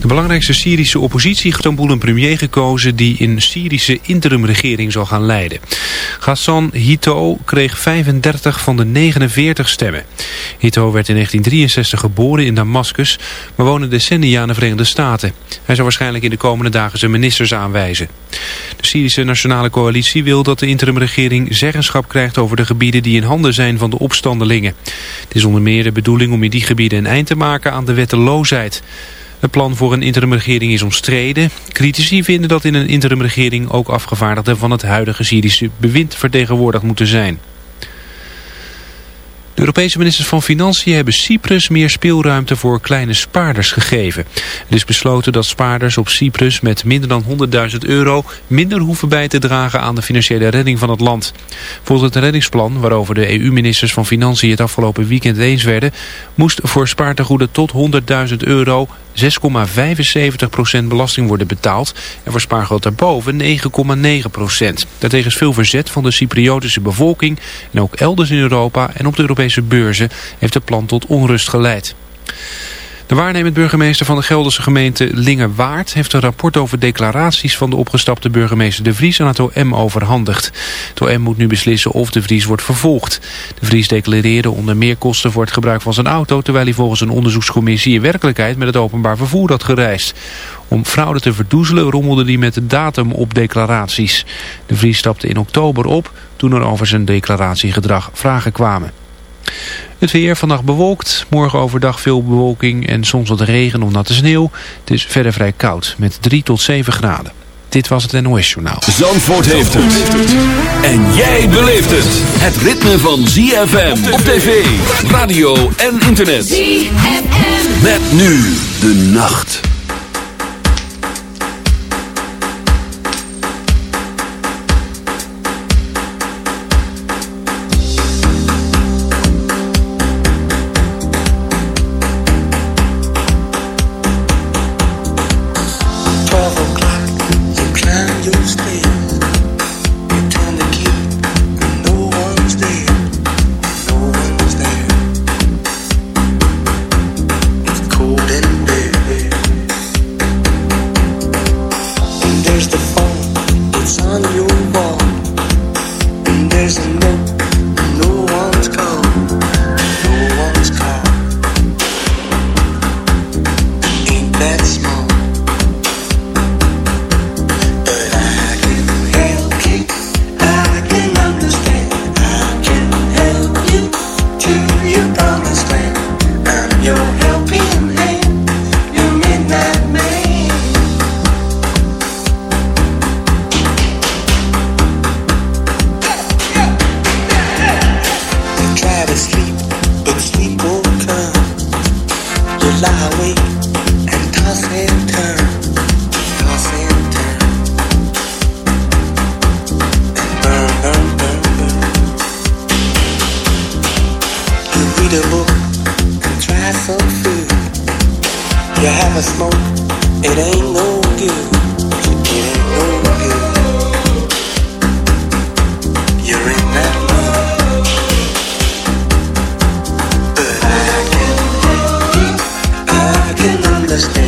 De belangrijkste Syrische oppositie Istanbul een premier gekozen die een Syrische interimregering zal gaan leiden. Ghassan Hito kreeg 35 van de 49 stemmen. Hito werd in 1963 geboren in Damascus, maar woonde decennia in de Verenigde Staten. Hij zal waarschijnlijk in de komende dagen zijn ministers aanwijzen. De Syrische Nationale Coalitie wil dat de interimregering zeggenschap krijgt over de gebieden die in handen zijn van de opstandelingen. Het is onder meer de bedoeling om in die gebieden een eind te maken aan de wetteloosheid. Het plan voor een interimregering is omstreden. Critici vinden dat in een interimregering ook afgevaardigden van het huidige Syrische bewind vertegenwoordigd moeten zijn. De Europese ministers van Financiën hebben Cyprus meer speelruimte voor kleine spaarders gegeven. Het is besloten dat spaarders op Cyprus met minder dan 100.000 euro minder hoeven bij te dragen aan de financiële redding van het land. Volgens het reddingsplan, waarover de EU-ministers van Financiën het afgelopen weekend eens werden, moest voor spaartegoeden tot 100.000 euro 6,75% belasting worden betaald en voor spaargeld daarboven 9,9%. Daartegen is veel verzet van de Cypriotische bevolking en ook elders in Europa en op de Europese beurzen heeft het plan tot onrust geleid. De waarnemend burgemeester van de Gelderse gemeente Lingewaard heeft een rapport over declaraties van de opgestapte burgemeester De Vries aan het OM overhandigd. Het OM moet nu beslissen of De Vries wordt vervolgd. De Vries declareerde onder meer kosten voor het gebruik van zijn auto, terwijl hij volgens een onderzoekscommissie in werkelijkheid met het openbaar vervoer had gereisd. Om fraude te verdoezelen rommelde hij met de datum op declaraties. De Vries stapte in oktober op toen er over zijn declaratiegedrag vragen kwamen. Het weer vannacht bewolkt, morgen overdag veel bewolking en soms wat regen of natte sneeuw. Het is verder vrij koud met 3 tot 7 graden. Dit was het NOS Journaal. Zandvoort heeft het. En jij beleeft het. Het ritme van ZFM op tv, radio en internet. ZFM. Met nu de nacht. understand.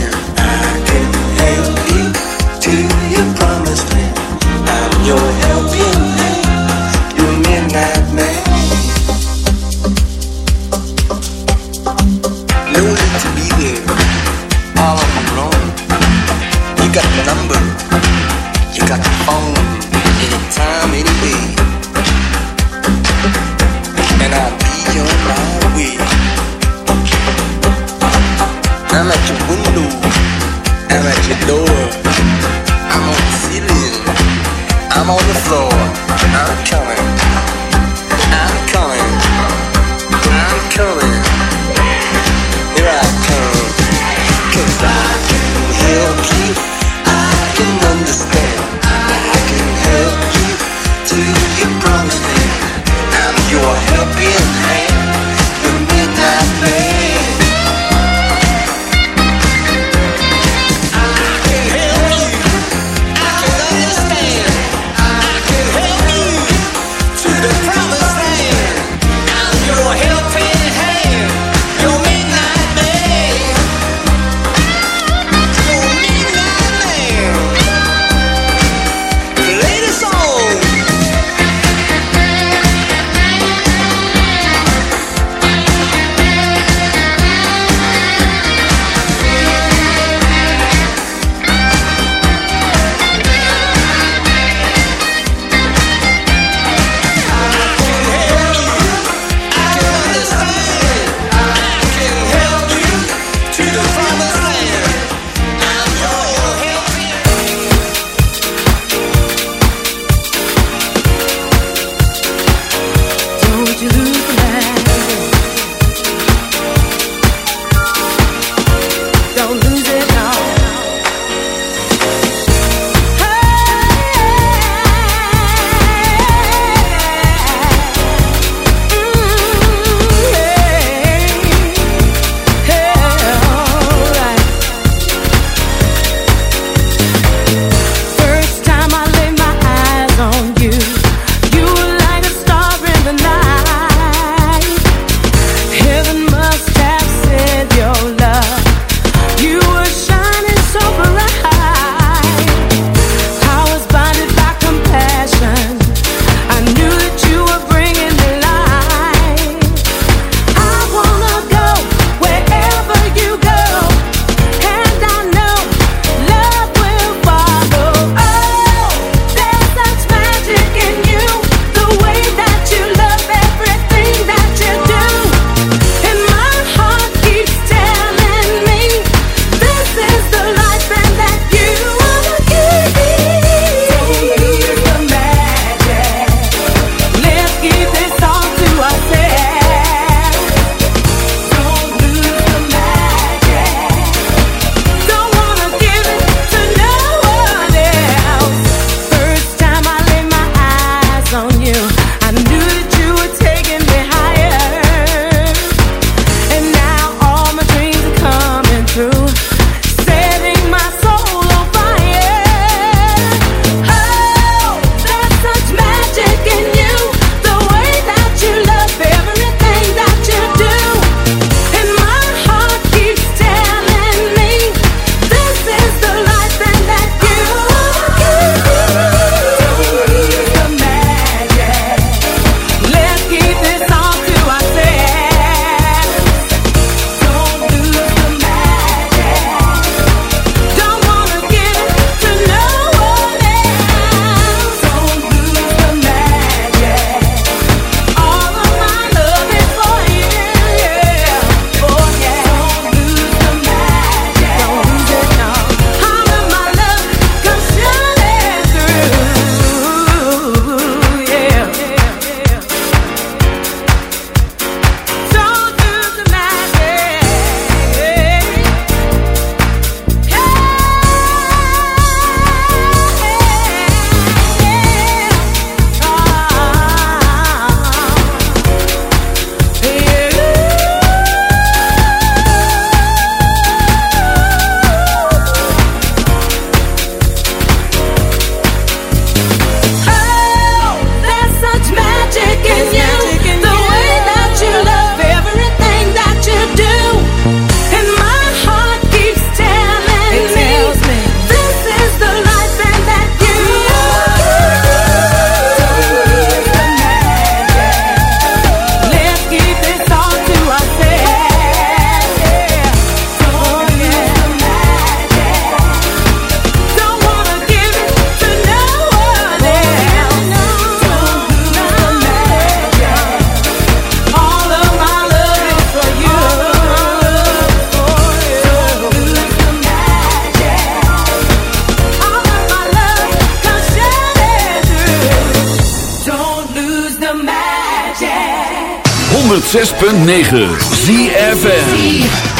106.9 ZFN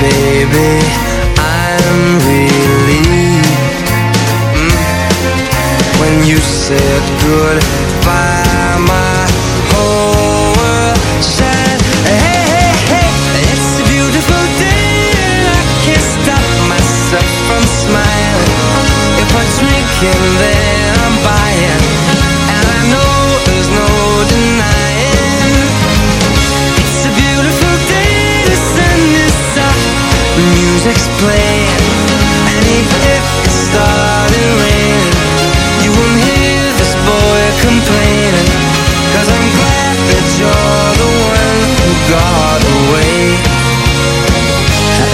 baby, I'm relieved. Mm. When you said goodbye My whole world Hey, hey, hey It's a beautiful day And I can't stop myself from smiling. If I and then I'm buying Started raining You won't hear this boy I'm glad that you're the one who got away.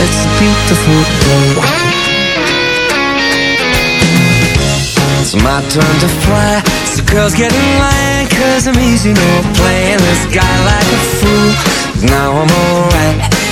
It's a beautiful day. It's my turn to fly. So girls get in line Cause I'm easy, no playing this guy like a fool. Now I'm alright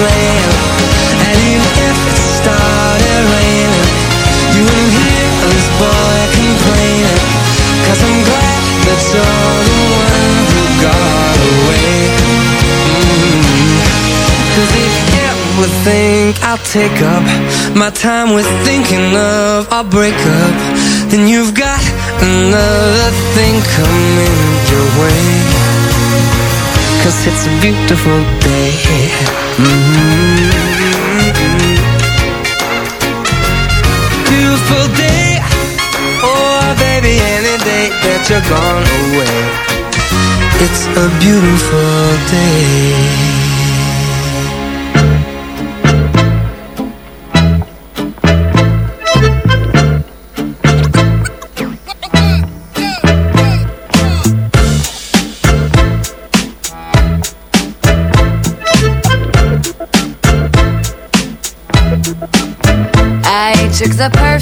playing And even if it started raining You wouldn't hear this boy complaining Cause I'm glad that you're the one who got away mm. Cause if ever think I'll take up My time with thinking of our breakup Then you've got another thing coming your way Cause it's a beautiful day. Beautiful day. Oh baby, any day that you're gone away. It's a beautiful day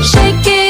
up, shaking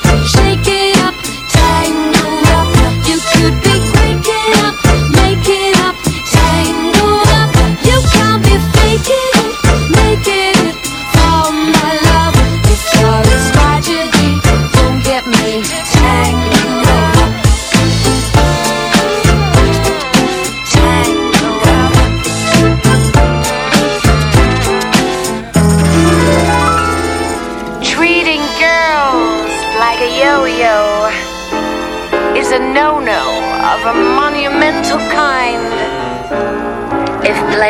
shaking up,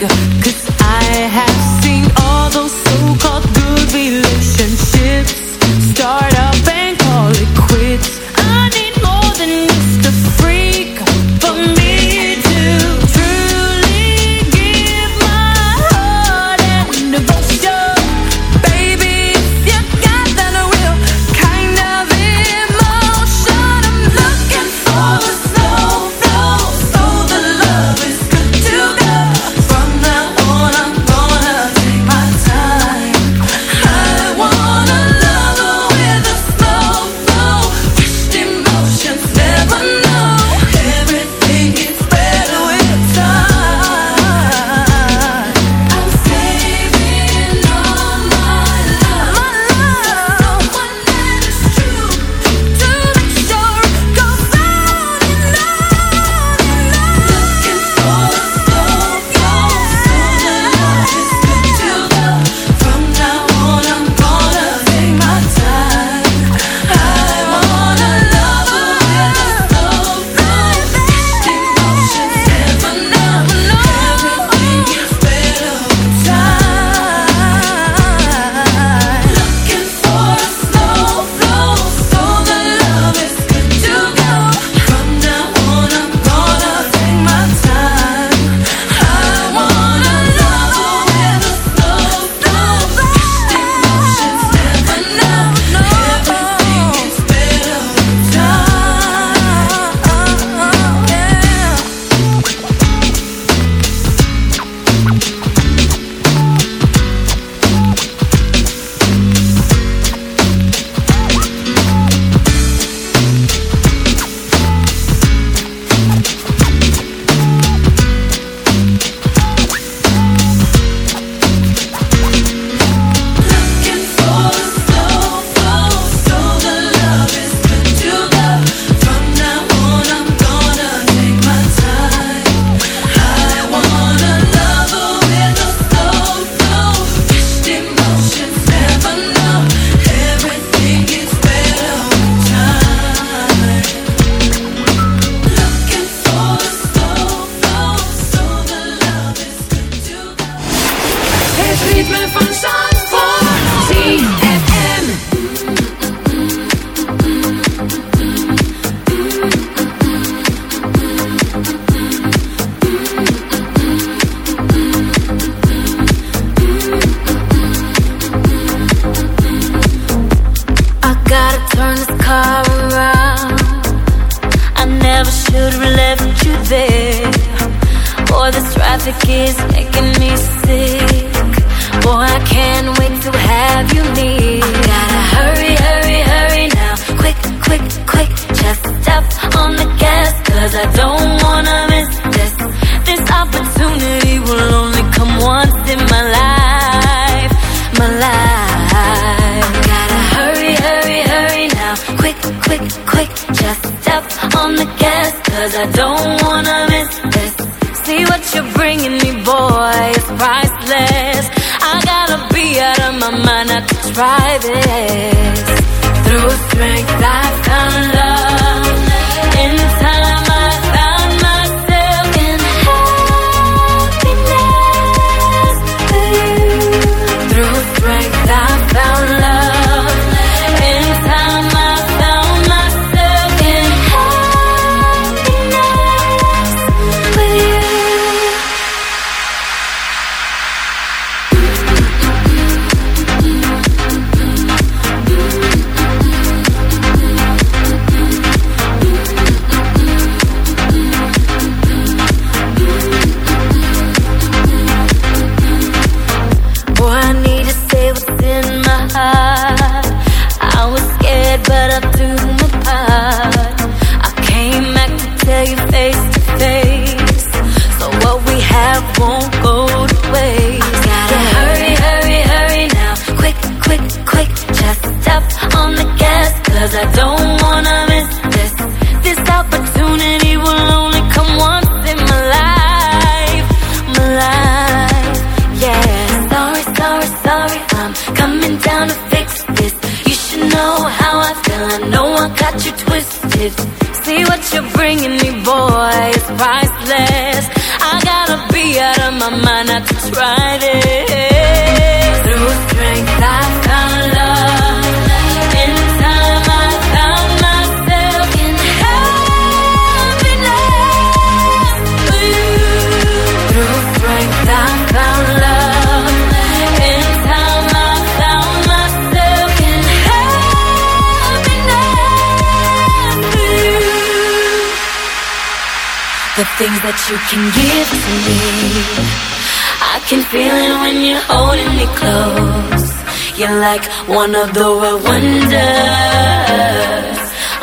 그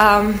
Um,